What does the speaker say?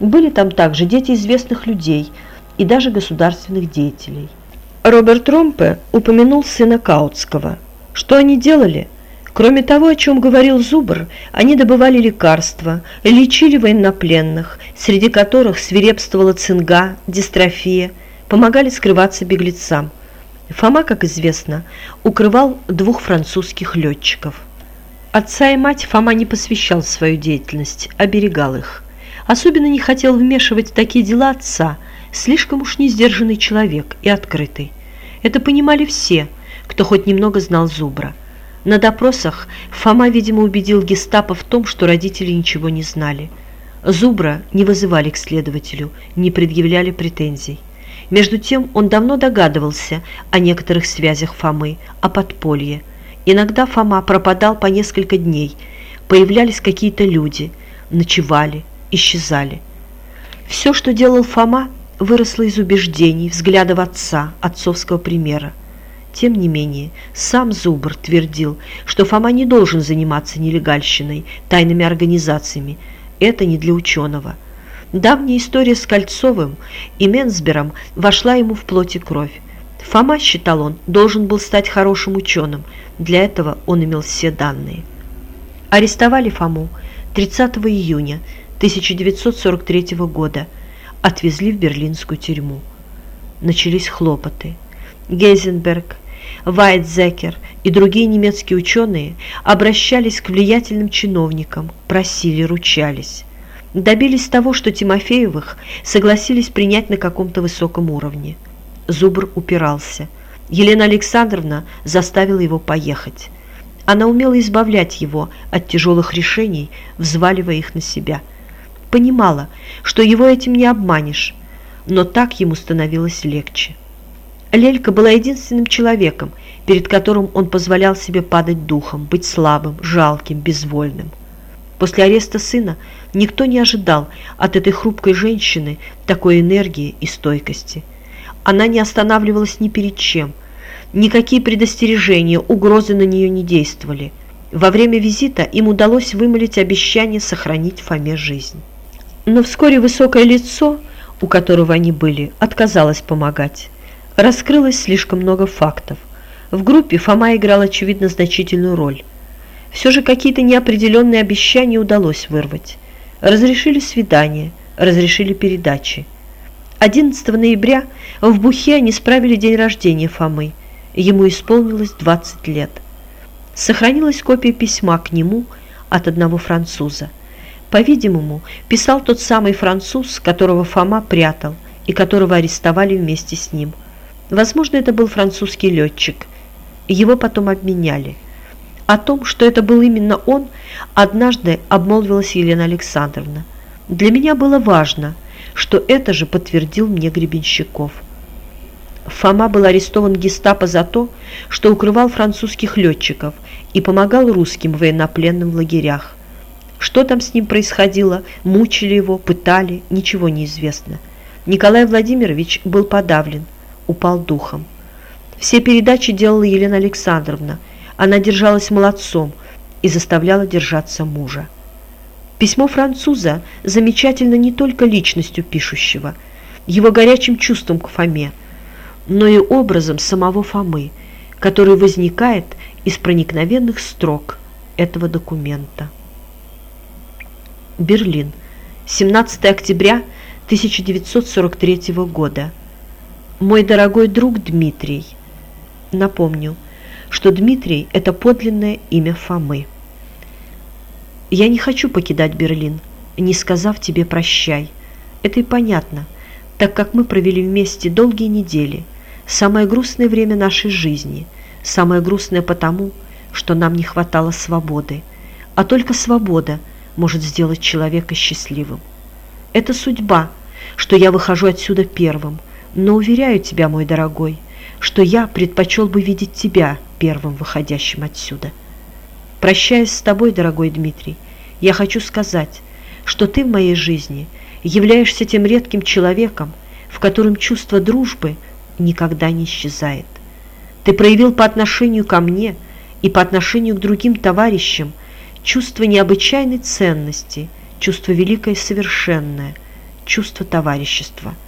Были там также дети известных людей и даже государственных деятелей. Роберт Ромпе упомянул сына Каутского. Что они делали? Кроме того, о чем говорил Зубр, они добывали лекарства, лечили военнопленных, среди которых свирепствовала цинга, дистрофия, помогали скрываться беглецам. Фома, как известно, укрывал двух французских летчиков. Отца и мать Фома не посвящал свою деятельность, оберегал их. Особенно не хотел вмешивать в такие дела отца, слишком уж несдержанный человек и открытый. Это понимали все, кто хоть немного знал Зубра. На допросах Фома, видимо, убедил гестапо в том, что родители ничего не знали. Зубра не вызывали к следователю, не предъявляли претензий. Между тем он давно догадывался о некоторых связях Фомы, о подполье. Иногда Фома пропадал по несколько дней, появлялись какие-то люди, ночевали, исчезали. Все, что делал Фома, выросло из убеждений, взглядов отца, отцовского примера. Тем не менее, сам Зубр твердил, что Фома не должен заниматься нелегальщиной, тайными организациями. Это не для ученого. Давняя история с Кольцовым и Менсбером вошла ему в плоть и кровь. Фома, считал он, должен был стать хорошим ученым. Для этого он имел все данные. Арестовали Фому 30 июня 1943 года отвезли в берлинскую тюрьму. Начались хлопоты. Гейзенберг, Вайтзекер и другие немецкие ученые обращались к влиятельным чиновникам, просили, ручались. Добились того, что Тимофеевых согласились принять на каком-то высоком уровне. Зубр упирался. Елена Александровна заставила его поехать. Она умела избавлять его от тяжелых решений, взваливая их на себя – понимала, что его этим не обманешь, но так ему становилось легче. Лелька была единственным человеком, перед которым он позволял себе падать духом, быть слабым, жалким, безвольным. После ареста сына никто не ожидал от этой хрупкой женщины такой энергии и стойкости. Она не останавливалась ни перед чем. Никакие предостережения, угрозы на нее не действовали. Во время визита им удалось вымолить обещание сохранить Фоме жизнь. Но вскоре высокое лицо, у которого они были, отказалось помогать. Раскрылось слишком много фактов. В группе Фома играл, очевидно, значительную роль. Все же какие-то неопределенные обещания удалось вырвать. Разрешили свидания, разрешили передачи. 11 ноября в Бухе они справили день рождения Фомы. Ему исполнилось 20 лет. Сохранилась копия письма к нему от одного француза. По-видимому, писал тот самый француз, которого Фома прятал и которого арестовали вместе с ним. Возможно, это был французский летчик. Его потом обменяли. О том, что это был именно он, однажды обмолвилась Елена Александровна. Для меня было важно, что это же подтвердил мне Гребенщиков. Фома был арестован гестапо за то, что укрывал французских летчиков и помогал русским военнопленным в лагерях. Что там с ним происходило, мучили его, пытали, ничего не известно. Николай Владимирович был подавлен, упал духом. Все передачи делала Елена Александровна. Она держалась молодцом и заставляла держаться мужа. Письмо француза замечательно не только личностью пишущего, его горячим чувством к Фоме, но и образом самого Фомы, который возникает из проникновенных строк этого документа. Берлин, 17 октября 1943 года. Мой дорогой друг Дмитрий. Напомню, что Дмитрий – это подлинное имя Фомы. Я не хочу покидать Берлин, не сказав тебе прощай. Это и понятно, так как мы провели вместе долгие недели, самое грустное время нашей жизни, самое грустное потому, что нам не хватало свободы, а только свобода – может сделать человека счастливым. Это судьба, что я выхожу отсюда первым, но уверяю тебя, мой дорогой, что я предпочел бы видеть тебя первым выходящим отсюда. Прощаясь с тобой, дорогой Дмитрий, я хочу сказать, что ты в моей жизни являешься тем редким человеком, в котором чувство дружбы никогда не исчезает. Ты проявил по отношению ко мне и по отношению к другим товарищам – чувство необычайной ценности, чувство великое и совершенное, чувство товарищества –